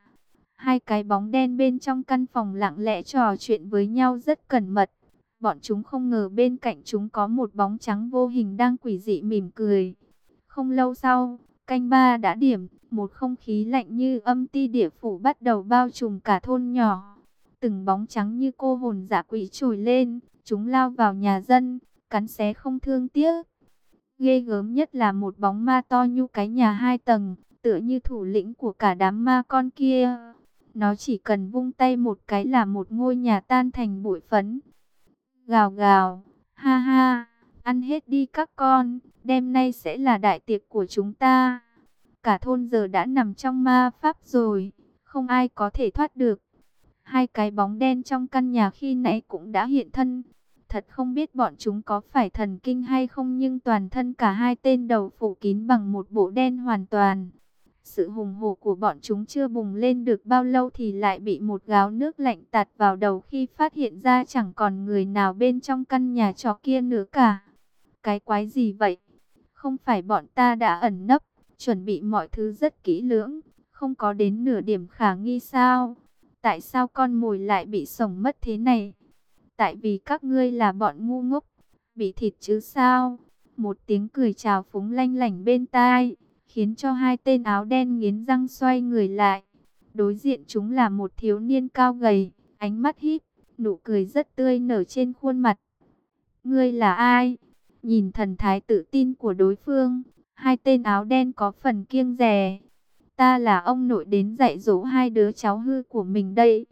Hai cái bóng đen bên trong căn phòng lặng lẽ trò chuyện với nhau rất cẩn mật. Bọn chúng không ngờ bên cạnh chúng có một bóng trắng vô hình đang quỷ dị mỉm cười. Không lâu sau, canh ba đã điểm, một không khí lạnh như âm ti địa phủ bắt đầu bao trùm cả thôn nhỏ. Từng bóng trắng như cô hồn giả quỷ trồi lên, chúng lao vào nhà dân, cắn xé không thương tiếc. Ghê gớm nhất là một bóng ma to như cái nhà hai tầng, tựa như thủ lĩnh của cả đám ma con kia. Nó chỉ cần vung tay một cái là một ngôi nhà tan thành bụi phấn. Gào gào, ha ha, ăn hết đi các con, đêm nay sẽ là đại tiệc của chúng ta. Cả thôn giờ đã nằm trong ma pháp rồi, không ai có thể thoát được. Hai cái bóng đen trong căn nhà khi nãy cũng đã hiện thân. Thật không biết bọn chúng có phải thần kinh hay không nhưng toàn thân cả hai tên đầu phủ kín bằng một bộ đen hoàn toàn. Sự hùng hổ của bọn chúng chưa bùng lên được bao lâu thì lại bị một gáo nước lạnh tạt vào đầu khi phát hiện ra chẳng còn người nào bên trong căn nhà trọ kia nữa cả. Cái quái gì vậy? Không phải bọn ta đã ẩn nấp, chuẩn bị mọi thứ rất kỹ lưỡng, không có đến nửa điểm khả nghi sao? Tại sao con mồi lại bị sổng mất thế này? Tại vì các ngươi là bọn ngu ngốc, bị thịt chứ sao? Một tiếng cười chào phúng lanh lảnh bên tai, khiến cho hai tên áo đen nghiến răng xoay người lại. Đối diện chúng là một thiếu niên cao gầy, ánh mắt híp, nụ cười rất tươi nở trên khuôn mặt. Ngươi là ai? Nhìn thần thái tự tin của đối phương, hai tên áo đen có phần kiêng rè. Ta là ông nội đến dạy dỗ hai đứa cháu hư của mình đây.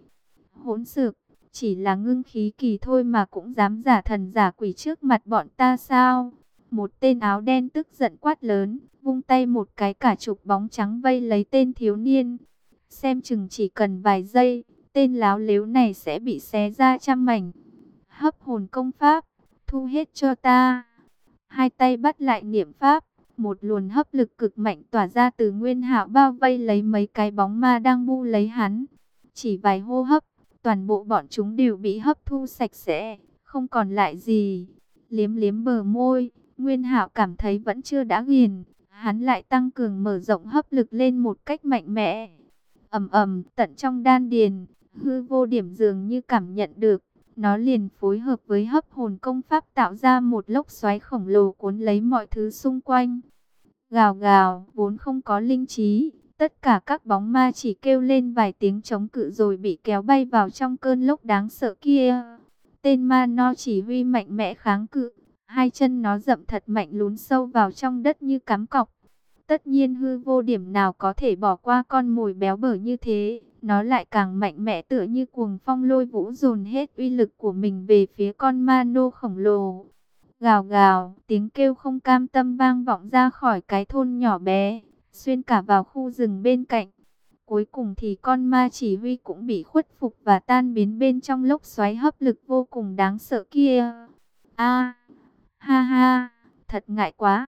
Hỗn xược, chỉ là ngưng khí kỳ thôi mà cũng dám giả thần giả quỷ trước mặt bọn ta sao? Một tên áo đen tức giận quát lớn, vung tay một cái cả chục bóng trắng vây lấy tên thiếu niên. Xem chừng chỉ cần vài giây, tên láo lếu này sẽ bị xé ra trăm mảnh. Hấp hồn công pháp, thu hết cho ta. Hai tay bắt lại niệm pháp, một luồn hấp lực cực mạnh tỏa ra từ nguyên hạo bao vây lấy mấy cái bóng ma đang bu lấy hắn. Chỉ vài hô hấp, toàn bộ bọn chúng đều bị hấp thu sạch sẽ, không còn lại gì. Liếm liếm bờ môi, nguyên hạo cảm thấy vẫn chưa đã ghiền. hắn lại tăng cường mở rộng hấp lực lên một cách mạnh mẽ. ầm ầm, tận trong đan điền, hư vô điểm dường như cảm nhận được, nó liền phối hợp với hấp hồn công pháp tạo ra một lốc xoáy khổng lồ cuốn lấy mọi thứ xung quanh. Gào gào, vốn không có linh trí, tất cả các bóng ma chỉ kêu lên vài tiếng chống cự rồi bị kéo bay vào trong cơn lốc đáng sợ kia. Tên ma no chỉ huy mạnh mẽ kháng cự, hai chân nó dậm thật mạnh lún sâu vào trong đất như cắm cọc. Tất nhiên hư vô điểm nào có thể bỏ qua con mồi béo bở như thế, nó lại càng mạnh mẽ tựa như cuồng phong lôi vũ dồn hết uy lực của mình về phía con ma nô khổng lồ. Gào gào, tiếng kêu không cam tâm vang vọng ra khỏi cái thôn nhỏ bé, xuyên cả vào khu rừng bên cạnh. Cuối cùng thì con ma chỉ huy cũng bị khuất phục và tan biến bên trong lốc xoáy hấp lực vô cùng đáng sợ kia. A, ha ha, thật ngại quá.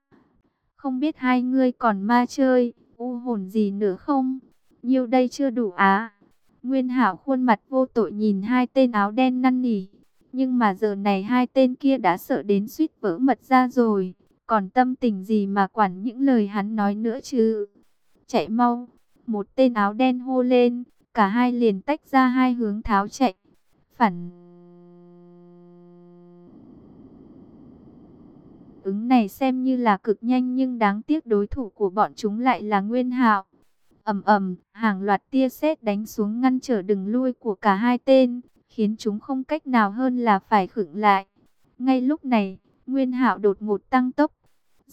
Không biết hai ngươi còn ma chơi, u hồn gì nữa không? Nhiêu đây chưa đủ á. Nguyên Hảo khuôn mặt vô tội nhìn hai tên áo đen năn nỉ. Nhưng mà giờ này hai tên kia đã sợ đến suýt vỡ mật ra rồi. Còn tâm tình gì mà quản những lời hắn nói nữa chứ? Chạy mau. Một tên áo đen hô lên. Cả hai liền tách ra hai hướng tháo chạy. Phản... ứng này xem như là cực nhanh nhưng đáng tiếc đối thủ của bọn chúng lại là Nguyên Hạo ầm ầm, hàng loạt tia sét đánh xuống ngăn trở đường lui của cả hai tên, khiến chúng không cách nào hơn là phải khựng lại. Ngay lúc này, Nguyên Hạo đột ngột tăng tốc.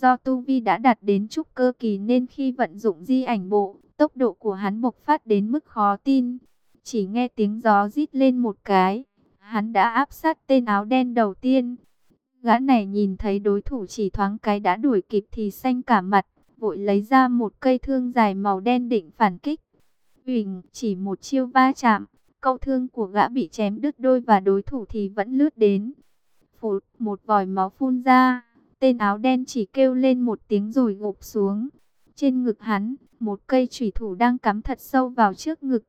Do tu vi đã đạt đến trúc cơ kỳ nên khi vận dụng di ảnh bộ, tốc độ của hắn bộc phát đến mức khó tin. Chỉ nghe tiếng gió rít lên một cái, hắn đã áp sát tên áo đen đầu tiên. Gã này nhìn thấy đối thủ chỉ thoáng cái đã đuổi kịp thì xanh cả mặt, vội lấy ra một cây thương dài màu đen định phản kích. Huỳnh chỉ một chiêu va chạm, câu thương của gã bị chém đứt đôi và đối thủ thì vẫn lướt đến. Phụt, một vòi máu phun ra, tên áo đen chỉ kêu lên một tiếng rồi gục xuống. Trên ngực hắn, một cây chủy thủ đang cắm thật sâu vào trước ngực.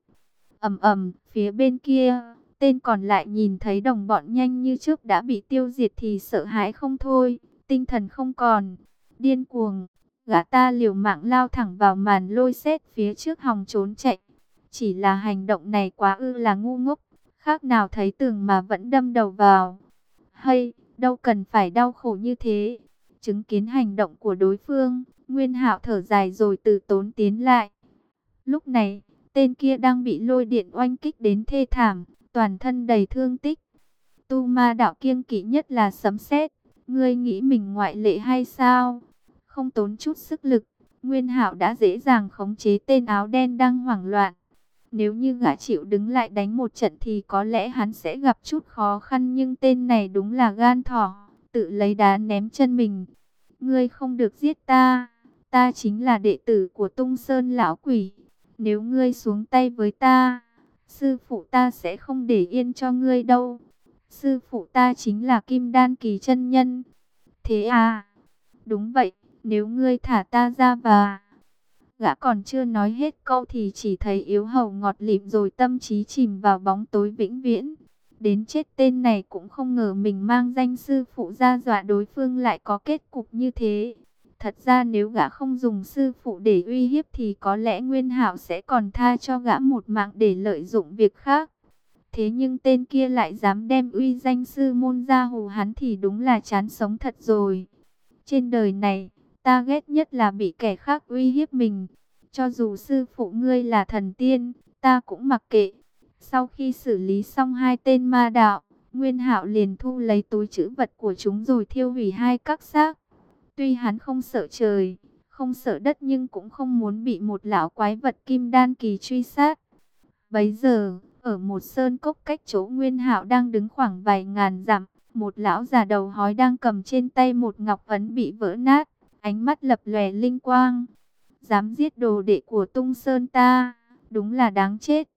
ầm ầm, phía bên kia, tên còn lại nhìn thấy đồng bọn nhanh như trước đã bị tiêu diệt thì sợ hãi không thôi, tinh thần không còn, điên cuồng, Gã ta liều mạng lao thẳng vào màn lôi xét phía trước hòng trốn chạy. Chỉ là hành động này quá ư là ngu ngốc, khác nào thấy tường mà vẫn đâm đầu vào. Hay, đâu cần phải đau khổ như thế. Chứng kiến hành động của đối phương, Nguyên Hạo thở dài rồi từ tốn tiến lại. Lúc này, tên kia đang bị lôi điện oanh kích đến thê thảm, toàn thân đầy thương tích. Tu ma đạo kiêng kỵ nhất là sấm sét. Ngươi nghĩ mình ngoại lệ hay sao? Không tốn chút sức lực, Nguyên Hạo đã dễ dàng khống chế tên áo đen đang hoảng loạn. Nếu như gã chịu đứng lại đánh một trận thì có lẽ hắn sẽ gặp chút khó khăn nhưng tên này đúng là gan thỏ, tự lấy đá ném chân mình. Ngươi không được giết ta, ta chính là đệ tử của Tung Sơn lão quỷ. Nếu ngươi xuống tay với ta, sư phụ ta sẽ không để yên cho ngươi đâu. Sư phụ ta chính là Kim Đan Kỳ chân nhân. Thế à? Đúng vậy, nếu ngươi thả ta ra và... Gã còn chưa nói hết câu thì chỉ thấy yếu hầu ngọt lịm rồi tâm trí chìm vào bóng tối vĩnh viễn. Đến chết tên này cũng không ngờ mình mang danh sư phụ ra dọa đối phương lại có kết cục như thế. Thật ra nếu gã không dùng sư phụ để uy hiếp thì có lẽ Nguyên hảo sẽ còn tha cho gã một mạng để lợi dụng việc khác. Thế nhưng tên kia lại dám đem uy danh sư môn ra hù hắn thì đúng là chán sống thật rồi. Trên đời này, Ta ghét nhất là bị kẻ khác uy hiếp mình. Cho dù sư phụ ngươi là thần tiên, ta cũng mặc kệ. Sau khi xử lý xong hai tên ma đạo, Nguyên Hạo liền thu lấy túi chữ vật của chúng rồi thiêu hủy hai các xác. Tuy hắn không sợ trời, không sợ đất nhưng cũng không muốn bị một lão quái vật kim đan kỳ truy sát. Bấy giờ, ở một sơn cốc cách chỗ Nguyên Hạo đang đứng khoảng vài ngàn dặm, một lão già đầu hói đang cầm trên tay một ngọc ấn bị vỡ nát ánh mắt lập lòe linh quang. Dám giết đồ đệ của tung sơn ta, đúng là đáng chết.